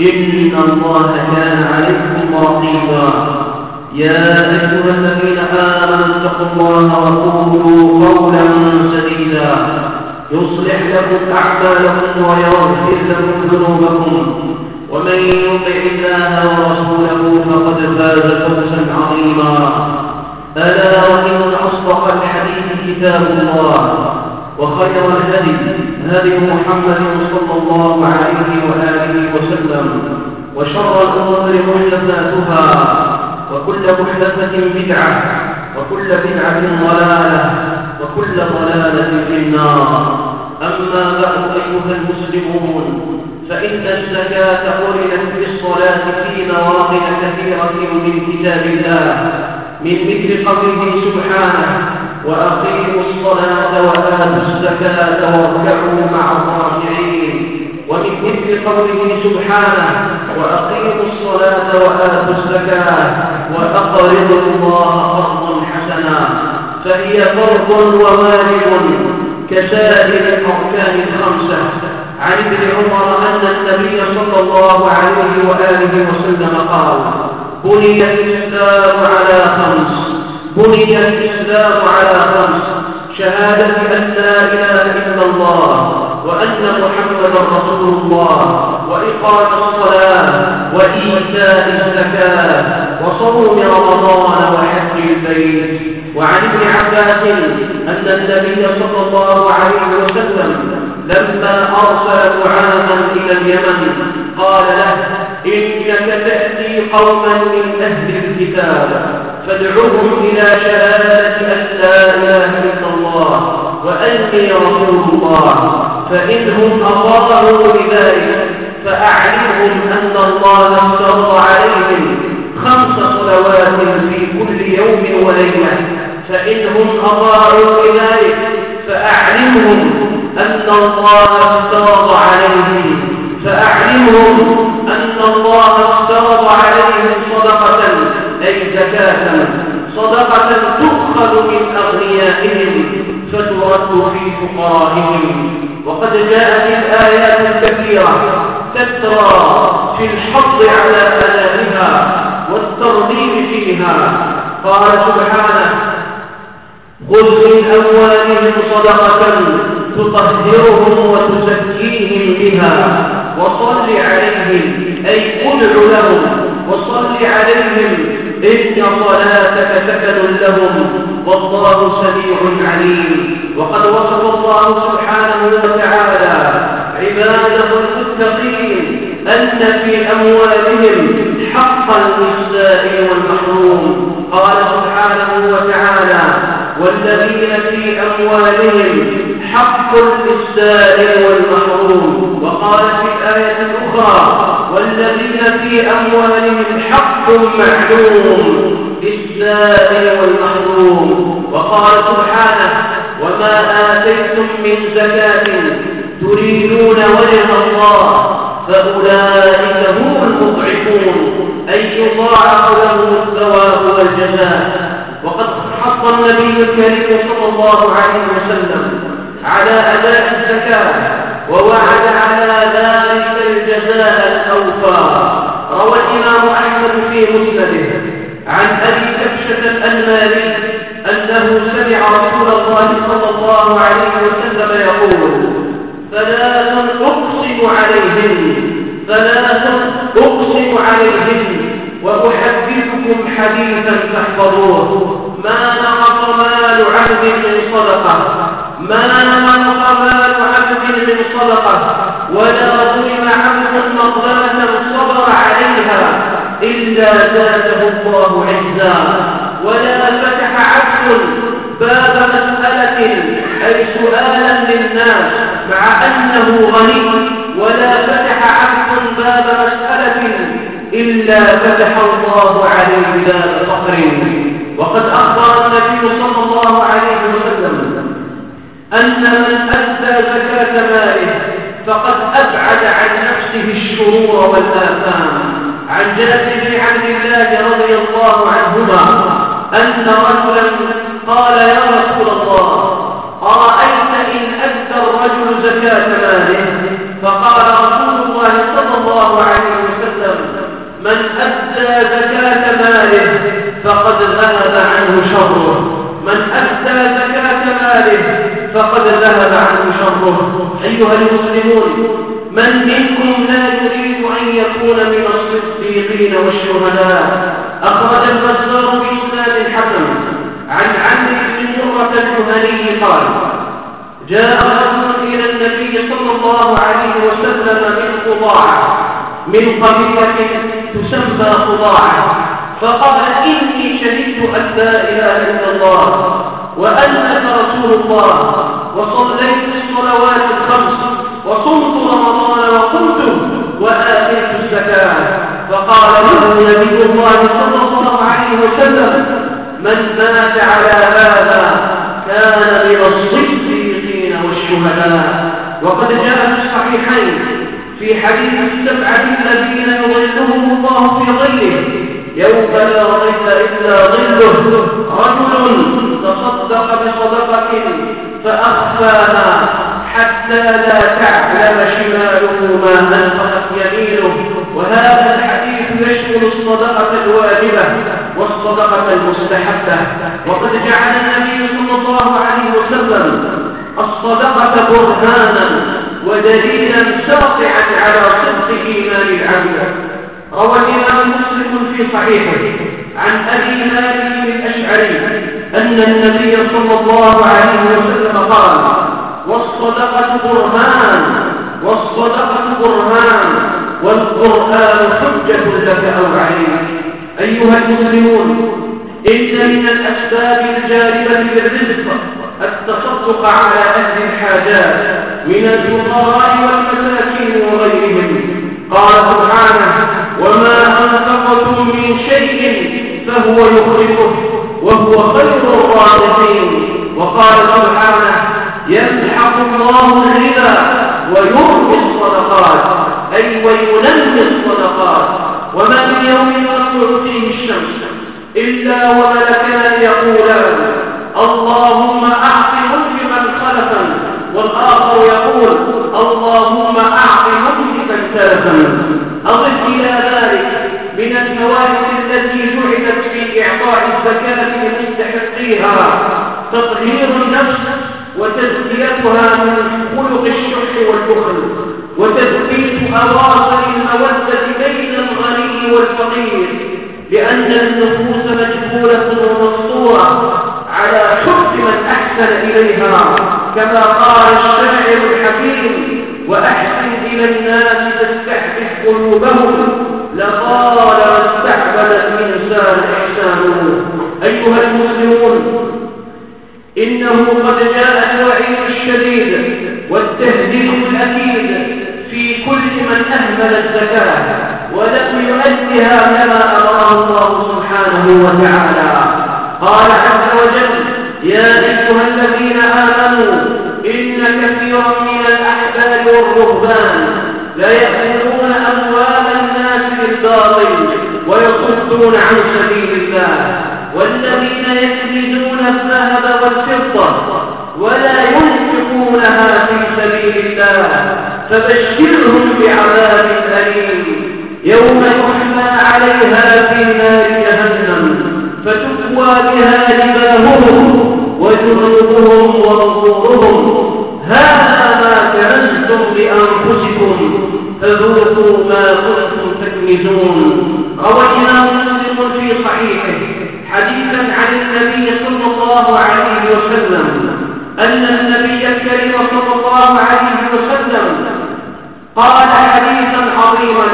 إن الله كان عليكم رقيبا. يا أيها الذين آمنوا اتقوا الله وقولوا قولا سديدا. يصلح لكم أعمالكم ويغفر لكم ذنوبكم. ومن يطع الله ورسوله فقد فاز فوزا عظيما. ألا وإن أصدق الحديث كتاب الله وخير الهدي هدي محمد صلى الله عليه وآله وسلم وشر الأمور محدثاتها وكل محدثة بدعة وكل بدعة ضلالة وكل ضلالة في النار. أما بعد أيها المسلمون فإن الزكاة قرنت بالصلاة في مواطن كثيرة من كتاب الله من مثل قوله سبحانه وأقيموا الصلاة وآتوا الزكاة واركعوا مع الراكعين. ومن مثل قوله سبحانه وأقيموا الصلاة وآتوا الزكاة وأقرضوا الله قرضا حسنا. فهي فرض وواجب كسائر الأركان الخمسة. عن ابن عمر أن النبي صلى الله عليه وآله وسلم قال بني الإسلام على خمس بني الإسلام على خمس شهادة أن لا إله إلا الله وأن محمدا رسول الله وإقام الصلاة وإيتاء الزكاة وصوم رمضان وحج البيت. وعن ابن عباس أن النبي صلى الله عليه وسلم لما أرسل معاذا إلى اليمن قال له إنك تأتي قوما من أهل الكتاب. فادعوهم إلى شهادة أن لا إله إلا الله وأني رسول الله. فإنهم أطاعوا لذلك فأعلمهم أن الله افترض عليهم خمس صلوات في كل يوم وليلة. فإنهم أطاعوا لذلك فأعلمهم أن الله افترض عليهم. فأعلمهم أن الله افترض عليهم صدقة أي زكاة. صدقة تؤخذ من أغنيائهم فترد في فقرائهم. وقد جاءت الآيات الكثيرة تترى في الحظ على أدائها والترغيب فيها. قال سبحانه خذ من أموالهم صدقة تطهرهم وتزكيهم بها. وصل عليهم أي ادع لهم وصل عليهم إن صلاتك سكن لهم والله سميع عليم وقد وصف الله سبحانه وتعالى عباده المتقين أن في أموالهم حقا للسائل والمحروم قال سبحانه وتعالى والذين في أموالهم حق للسائل والمحروم وقال في الآية الأخرى والذين في أموالهم حق معلوم للسائل والمحروم. وقال سبحانه وما آتيتم من زكاة تريدون وجه الله فأولئك هم المضعفون. أي يضاعف لهم الثواب والجزاء. وقد حط النبي الكريم صلى الله عليه وسلم على أداء الزكاة. ووعد على ذلك الجزاء الأوفى. روى الإمام أحمد في مسنده عن أبي كبشة الأنماري أنه سمع رسول الله صلى الله عليه وسلم يقول ثلاث أقسم عليهن ثلاث أقسم عليهن وأحدثكم حديثا تحفظوه. ما نقص مال صدقة. ما مال عبد من صدقة ولا ظلم عبد مظلمة صبر عليها إلا زاده الله عزا. ولا فتح عبد باب مسألة أي سؤالا للناس مع أنه غني. ولا فتح عبد باب مسألة إلا فتح الله عليه باب فقر وقد أخبر النبي صلى الله عليه وسلم أن من أدى زكاة ماله فقد أبعد عن نفسه الشرور والآثام. عن جابر بن عبد الله رضي الله عنهما أن رجلا قال يا رسول الله أرأيت إن أدى الرجل زكاة ماله؟ فقال رسول الله صلى الله عليه وسلم من أدى زكاة ماله فقد ذهب عنه شره. من أدى زكاة ماله فقد ذهب عنه شره. أيها المسلمون من منكم لا يريد أن يكون من الصديقين والشهداء؟ أخرج البزار بإسناد الحكم عن عمرو بن مرة الجهني قال جاء رجل إلى النبي صلى الله عليه وسلم من قضاعة من قبيلة تسمى قضاعة فقال إني شهدت أن لا إله إلا الله. وأنك رسول الله. وصليت الصلوات الخمس وصمت رمضان وقمت وآتيت الزكاة. فقال له نبي الله صلى الله عليه وسلم من مات على هذا كان من الصديقين والشهداء. وقد جاء في الصحيحين في حديث السبعة الذين يظلهم الله في ظله يوم لا ظل إلا ظله رجل تصدق بصدقة فأخفاها حتى لا تعلم شماله ما أنفقت يمينه. وهذا الحديث يشمل الصدقة الواجبة والصدقة المستحبة. وقد جعل النبي صلى الله عليه وسلم الصدقة برهانا ودليلا ساطعا على صدق إيمان العبد. روى الإمام مسلم في صحيحه عن أبي مالك الأشعري أن النبي صلى الله عليه وسلم قال والصدقة برهان والصدقة برهان والقرآن حجة لك أو عليك أيها المسلمون إن من الأسباب الجالبة للرزق التصدق على أهل الحاجات من الفقراء والمساكين وغيرهم. قال سبحانه وما أنفقتم من شيء فهو يخلفه وهو خير الرازقين وقال سبحانه يمحق الله الربا ويربي الصدقات أي وينمي الصدقات. وما من يوم تطلع فيه الشمس إلا وملكان يقولان اللهم أعط مسلما خلفا والآخر يقول اللهم أعط مسلما تلفا أضف إلى ذلك من الفوائد التي جعلت في الزكاة لمستحقيها تطهير النفس وتزكيتها من خلق الشح والبخل وتثبيت أواصر المودة بين الغني والفقير لأن النفوس مجبولة ومسطورة على حب من أحسن إليها كما قال الشاعر الحكيم وأحسن إلى الناس تستحدث قلوبهم لقال واستحبل الإنسان إحسانه. أيها المسلمون إنه قد جاء الوعيد الشديد والتهديد الأكيد في كل من أهمل الزكاة ولم يؤدها كما أمره الله سبحانه وتعالى. قال عز وجل يا أيها الذين آمنوا إن كثيرا من الأحباب والرهبان لا يأكلون أموال الناس بالباطل ويصدون عن سبيل الله. والذين يكنزون الذهب والفضة ولا ينفقونها في سبيل الله فبشرهم بعذاب أليم. يوم يحمى عليها في نار جهنم فتكوى بها جباههم وجنوبهم وظهورهم هذا ما كنزتم لأنفسكم فذوقوا ما كنتم تكنزون. الإمام مسلم في صحيحه حديثا عن النبي صلى الله عليه وسلم أن النبي الكريم صلى الله عليه وسلم قال حديثا عظيما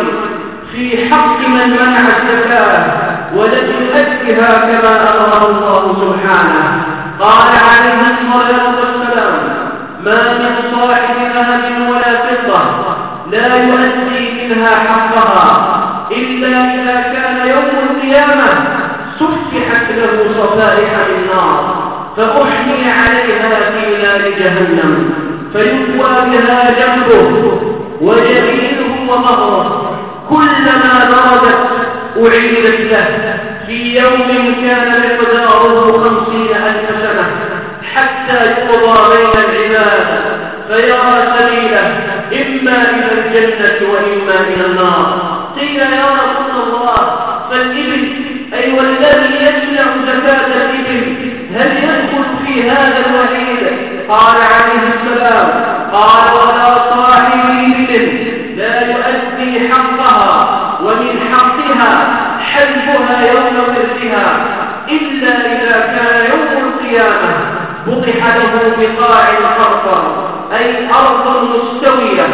في حق من منع الزكاة ولم يؤدها كما أمره الله سبحانه. قال عليه الصلاة والسلام ما من صاحب ذهب ولا فضة لا يؤدي منها حقها إلا إذا كان يوم القيامة سفحت له صفائح النار فأحمي عليها في نار جهنم فيقوى بها جنبه وجبينه وظهره كلما بردت أعيدت له. في يوم كان مقداره خمسين ألف سنة حتى يقضى بين العباد فيرى سبيله إما إلى الجنة وإما إلى النار قيل يا رسول الله فالإبل أي والذي يمنع زكاة الإبل هل يدخل في هذا الوحيد قال عليه السلام قال ولا صاحب إبل لا يؤدي حقها ومن حقها حلفها يوم ورثها إلا إذا كان يوم القيامة بطح له بقاع القرقر أي أرض مستوية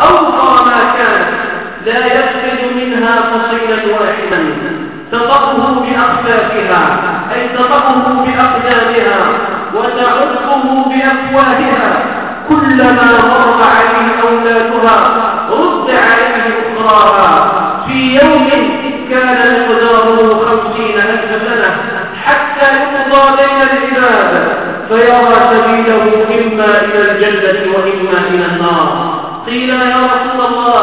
أوفر ما كانت لا يفقد منها فصيلا واحدا تطقه بأخفافها أي تطقه بأقدامها وتعقه بأفواهها كلما مر عليه أولادها رد عليه أخراها. في يوم كان مقداره خمسين ألف سنة حتى يقضى بين العباد فيرى سبيله إما إلى الجنة وإما إلى النار. قيل يا رسول الله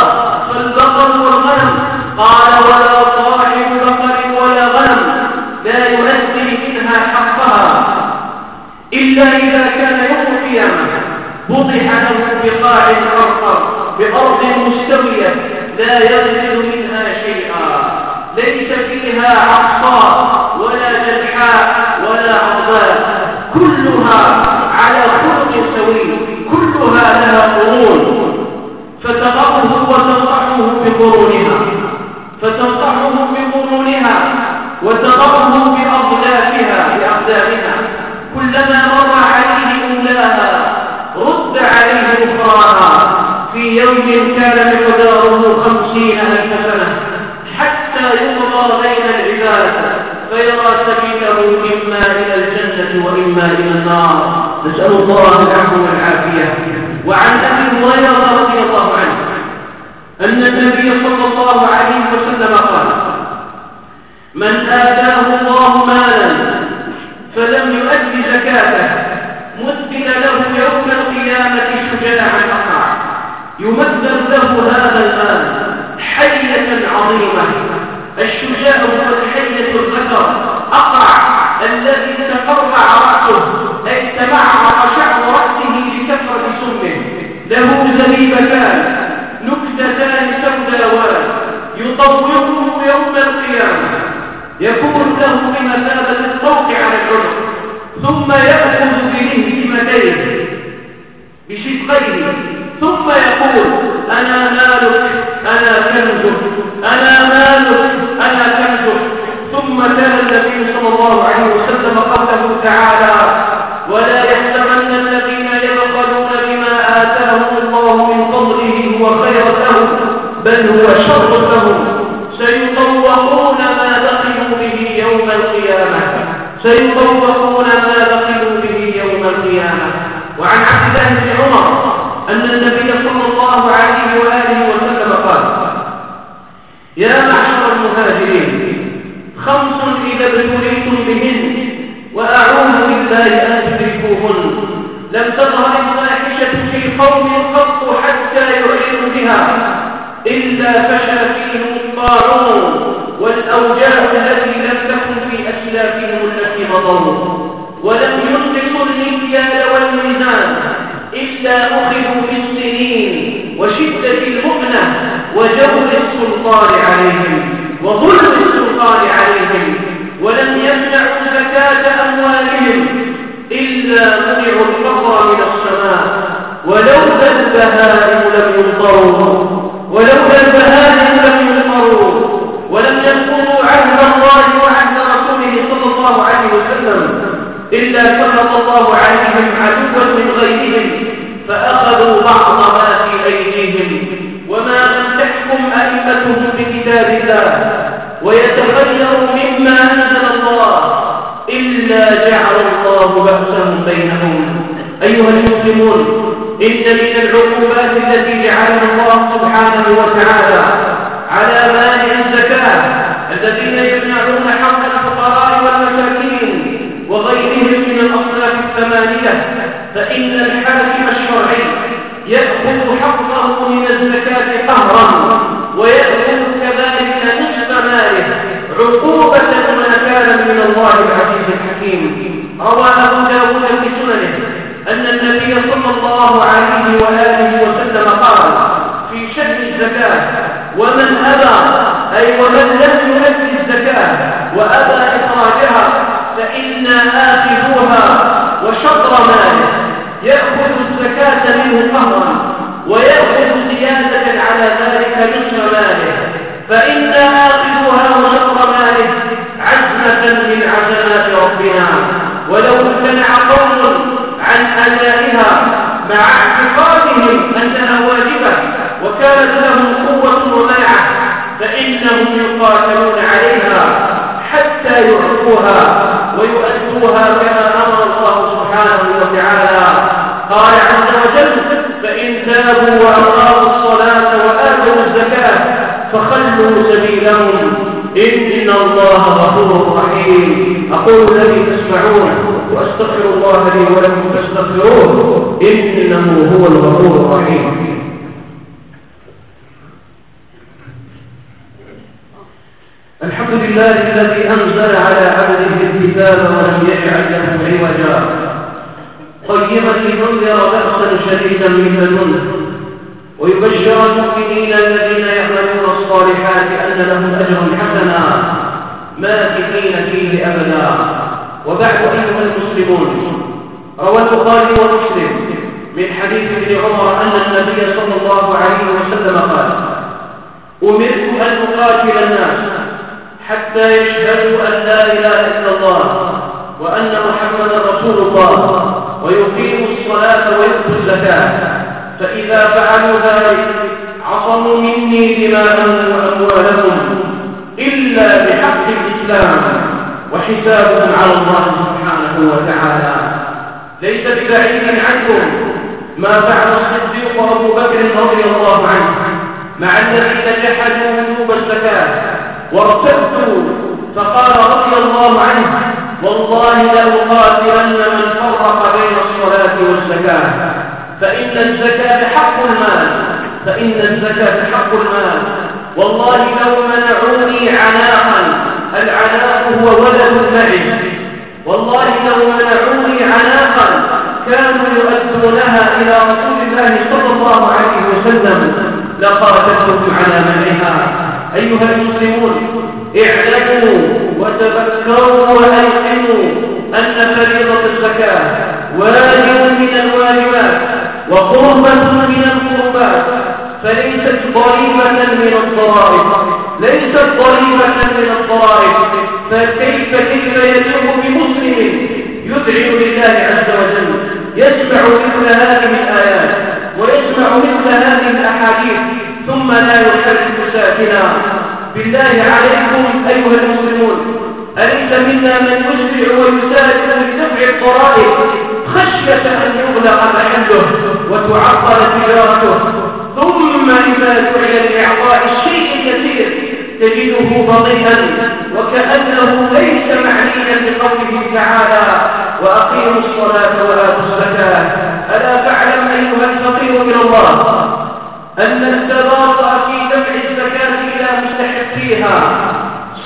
فالبقر والغنم قال ولا صاحب بقر ولا غنم لا يؤدي منها حقها إلا إذا كان يوم القيامة بطح له بقاع الأرض بأرض مستوية لا يغسل منها شيئا ليس فيها عصا ولا جنحاء ولا عضاء كلها على خلق سوي كلها لها قرون فتضعه وتنطحه بقرونها فتنطحه بقرونها وتضعه بأضلافها بأقدامها كلما مر عليه أولاها رد عليه أخراها في يوم كان مقداره خمسين ألف سنة حتى يقضى بين العباد فيرى إما إلى الجنة وإما إلى النار. نسأل الله العفو والعافية وعن أبي هريرة رضي الله عنه أن النبي صلى الله عليه وسلم قال من آتاه الله مالا فلم يؤد زكاته مثل له يوم القيامة شجاعا أقع يمثل له هذا المال حية عظيمة. الشجاع هو الحية الذكر أقع الذي تقرع رأسه أي تمعرق شعر رأسه لكثرة سمه. له زبيبتان نكتتان سوداوان يطوقه يوم القيامة. يكون له بمثابة الطوق على العنق ثم يأخذ بنهمتيه والأوجاع التي لم تكن في أسلافهم التي مضوا ولم ينقصوا المكيال والميزان إلا أخذوا بالسنين وشدة المؤنة وجور السلطان عليهم. الله بأسهم بينهم. أيها المسلمون إن من العقوبات التي جعلها الله سبحانه وتعالى على مانع الزكاة الذين يمنعون حق الفقراء والمساكين وغيرهم من الأصناف الثمانية فإن الحاكم الشرعي يأخذ حقه من الزكاة قهرا ويأخذ كذلك نصف ماله عقوبة ما كان من الله العزيز روى أبو داود في سننه أن النبي صلى الله عليه وآله وسلم قال في شأن الزكاة ومن أبى أي ومن لم يؤدي الزكاة وأبى إخراجها فإنا آخذوها وشطر ماله يأخذ الزكاة منه قهرا ويأخذ زيادة على ذلك نصف ماله فإنا آخذوها وشطر ماله عزمة من عزمات ربنا ولو امتنع قوم عن أدائها مع اعتقادهم أنها واجبة وكانت لهم قوة ومنعة فإنهم يقاتلون عليها حتى يعطوها ويؤدوها كما أمر الله سبحانه وتعالى. قال عز وجل فإن تابوا وأقاموا الصلاة وآتوا الزكاة فخلوا سبيلهم. إن الله غفور رحيم. أقول الذي تسمعون وأستغفر الله لي ولكم فاستغفروه. إنه هو الغفور الرحيم. الحمد لله الذي أنزل على عبده الكتاب ولم يجعل له عوجا. قيما لينذر بأسا شديدا من لدنه. ويبشر المؤمنين الذين يعملون الصالحات أن لهم أجرا حسنا. ماكثين فيه أبدا. وبعد أيها المسلمون روى البخاري ومسلم من حديث ابن عمر أن النبي صلى الله عليه وسلم قال أمرت أن أقاتل الناس حتى يشهدوا أن لا إله إلا الله وأن محمدا رسول الله ويقيموا الصلاة ويؤتوا الزكاة. فإذا فعلوا ذلك عصموا مني دماءهم وأموالهم إلا بحق الإسلام وحسابهم على الله سبحانه وتعالى. ليس ببعيد عنكم ما فعل الصديق أبو بكر رضي الله عنه مع الذين جحدوا وجوب الزكاة. وارتدوا فقال رضي الله عنه والله لأقاتلن من فرق بين الصلاة والزكاة فإن الزكاة حق المال فإن الزكاة حق المال والله لو منعوني عناقا العناق هو ولد المعز والله لو منعوني عناقا كانوا يؤدونها إلى رسول الله صلى الله عليه وسلم لقاتلتكم على منعها. أيها المسلمون اعلموا وتذكروا وأيقنوا أن فريضة الزكاة واجب من الواجبات وقربة من القربات فليست ضريبة من الضرائب ليست ضريبة من الضرائب فكيف كيف يجب بمسلم يدعو لله عز وجل يسمع مثل هذه الآيات ويسمع مثل هذه الأحاديث ثم لا يحرك ساكنا. بالله عليكم أيها المسلمون أليس منا من يسرع ويسارع لدفع الضرائب خشية أن يغلق محله وتعطل تجارته؟ ثم إذا دعي لإعطاء الشيء اليسير تجده بطيئا وكأنه ليس معنيا بقوله تعالى وأقيموا الصلاة وآتوا الزكاة ألا تعلم أيها الفقير من الله؟ أن التباطؤ في دفع الزكاة إلى مستحقيها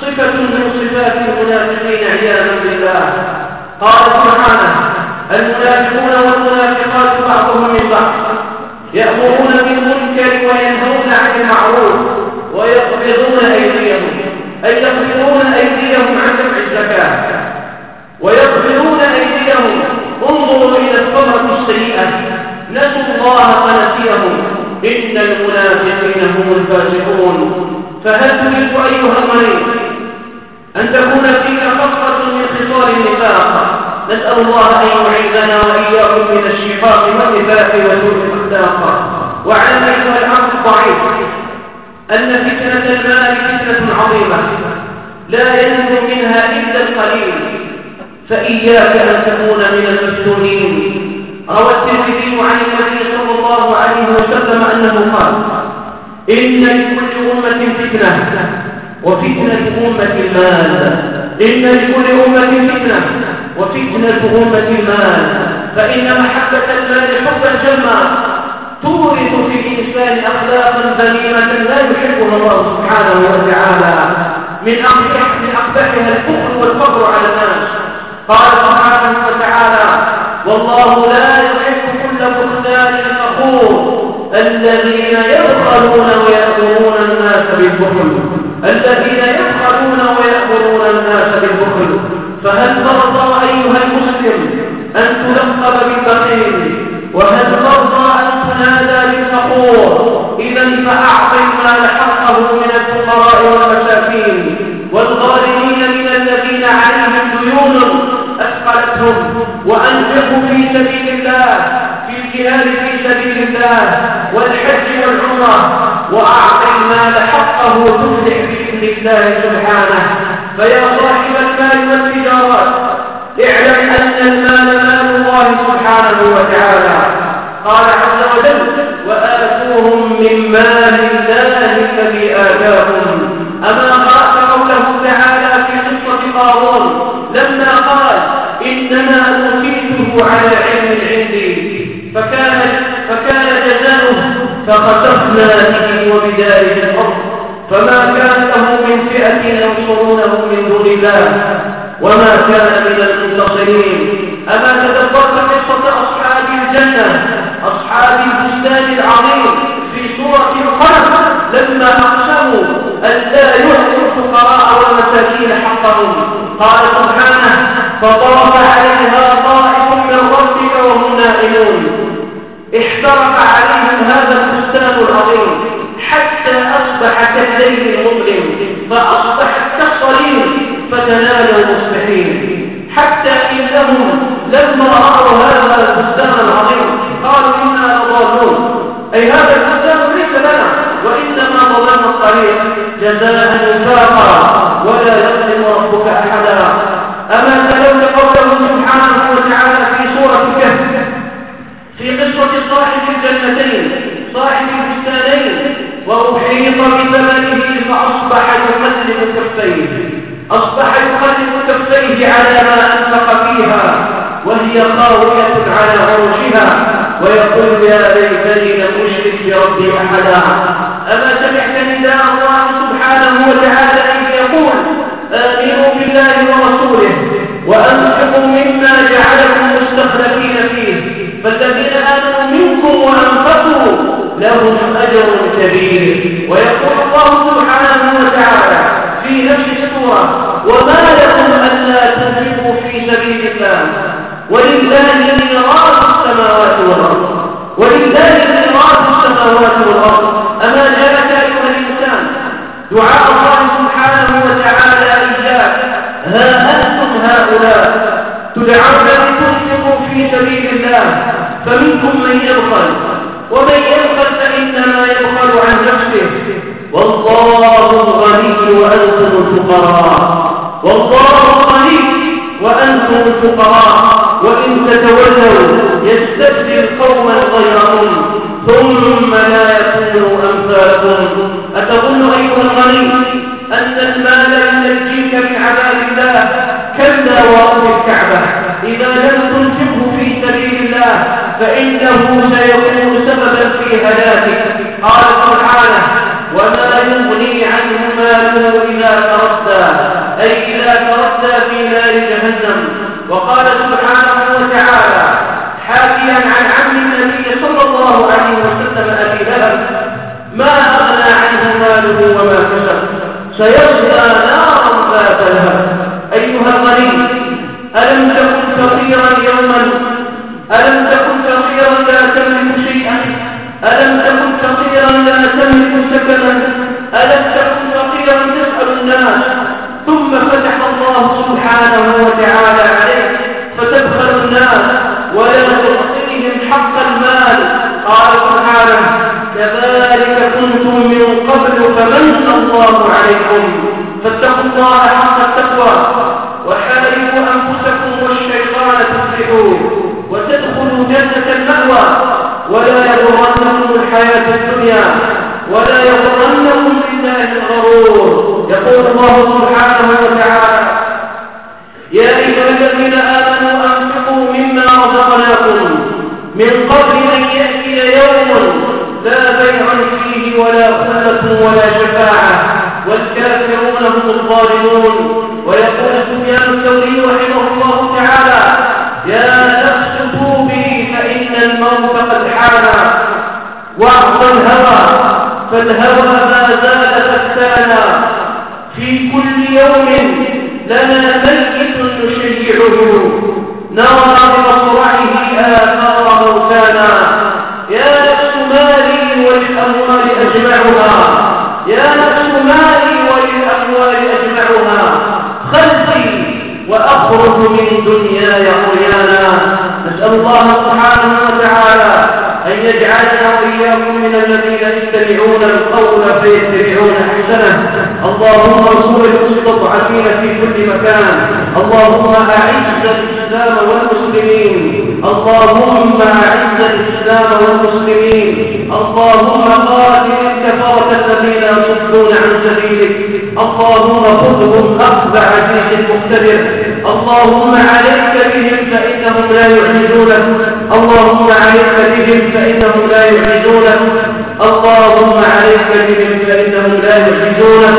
صفة من صفات المنافقين عياذا بالله. قال سبحانه المنافقون والمنافقات بعضهم من بعض. يأمرون هم الفاسقون فهل تريد أيها المريض أن تكون فيك خصلة من خصال النفاق؟ نسأل الله أن يعيذنا وإياكم الأخلاق وسوء الأخلاق. واعلم أيها العبد الضعيف أن فتنة المال فتنة عظيمة. لا ينجو منها إلا القليل. فإياك أن تكون من المفتونين. روى الترمذي عن النبي صلى الله عليه وسلم أنه قال إن لكل أمة فتنة وفتنة أمة المال إن لكل أمة فتنة وفتنة أمة المال فإن محبة المال حبا جما تورث في الإنسان أخلاقا ذميمة لا يحبها الله سبحانه وتعالى. من أقبحها الكفر والفقر على الناس. قال سبحانه وتعالى والله لا يحب كل مختال فخور. الذين يبخلون ويأمرون الناس بالبخل. الذين يبخلون ويأمرون الناس بالبخل. فهل ترضى أيها المسلم أن تلقب بالبخيل؟ وهل ترضى أن تنادى بالفخور إذا فأعطي المال حقه من الفقراء والمساكين. والغالبين من الذين عليهم ديون أثقلتهم. وأنفقوا في سبيل الله في الجهاد في سبيل الله. والحج والعمرة وأعطي المال حقه تفلح بإذن الله سبحانه. فيا صاحب المال والتجارات اعلم أن المال مال الله سبحانه وتعالى. قال عز وجل وآتوهم من مال الله الذي آتاهم أما قرأت قوله تعالى في قصة قارون لما قال إنما أوتيته على علم عندي. فكان فخسفنا به وبداره الأرض. فما كان له من فئة ينصرونه من دون الله. وما كان من المنتصرين أما تدبرت قصة أصحاب الجنة أصحاب البستان العظيم في سورة القلم لما أقسموا أن لا يعطوا الفقراء والمساكين حقهم. قال سبحانه فطاف عليها طائف من ربك وهم نائمون. احترق عليهم هذا البستان العظيم حتى أصبح كالليل المظلم فأصبحت كالصليب فتنالوا مصبحين. حتى إنهم لما رأوا هذا البستان العظيم قالوا إنا لضالون. أي هذا البستان ليس لنا وإنما ضللنا الطريق. جزاء وفاقا ولا يظلم ربك أحدا. أما تلون قوله سبحانه وتعالى في سورة الكهف في قصة الجنتين صاحب البستانين وأحيط بثمنه فأصبح يقلب كفيه. أصبح يقلب كفيه على ما أنفق فيها وهي خاوية على عروشها ويقول يا ليتني لم أشرك بربي أحدا. أما سمعت نداء الله سبحانه وتعالى إذ يقول آمنوا بالله ورسوله وأنفقوا مما جعلكم مستخلفين فالذين آمنوا منكم وأنفقوا لهم أجر كبير. ويقول الله سبحانه وتعالى في نفس السورة وما لكم ألا تنفقوا في سبيل الله ولله ميراث السماوات والأرض ولله ميراث السماوات والأرض. أما جاءك أيها الإنسان دعاء الله سبحانه وتعالى سبيل الله فمنكم من يبخل. ومن يبخل فإنما يبخل عن نفسه. والله الغني وأنتم الفقراء. والله غني وأنتم الفقراء. وإن تتولوا يستبدل قوما غيرهم ثم لا يكونوا أمثالكم أتظن أيها الغني أن المال ينجيك من عذاب الله كلا ورب الكعبة. إذا لم فإنه سيكون سببا في هلاكك. قال سبحانه وما يغني عنه ماله إذا تردى أي إذا تردى في نار جهنم. وقال سبحانه وتعالى حاكيا عن عم النبي صلى الله عليه وسلم أبي لهب ما أغنى عنه ماله وما كسب. سيصلى يقول الله سبحانه وتعالى. يا أيها الذين آمنوا أنفقوا مما رزقناكم من قبل أن يأتي يوم لا بيع فيه ولا خلة ولا شفاعة. والكافرون هم الظالمون. ويقول سفيان الثوري رحمه الله تعالى يا نفس توبي فإن الموت قد حان. واعصى الهوى فالهوى ما زال فتانا في كل يوم لنا ميت نشيعه نرى بمصرعه آثار موتانا. يا نفس مالي وللأموال أجمعها. يا نفس مالي وللأموال أجمعها. خلفي وأخرج من دنياي عريانا. نسأل الله اللهم انصر المستضعفين في كل مكان. اللهم أعز الإسلام والمسلمين. اللهم أعز الإسلام والمسلمين. اللهم قاتل الكفرة الذين يصدون عن سبيلك. اللهم خذهم أخذ عزيز مقتدر. اللهم عليك بهم فإنهم لا يعجزونك اللهم عليك بهم فإنهم لا يعجزونك اللهم عليك بهم فإنهم لا يعجزونك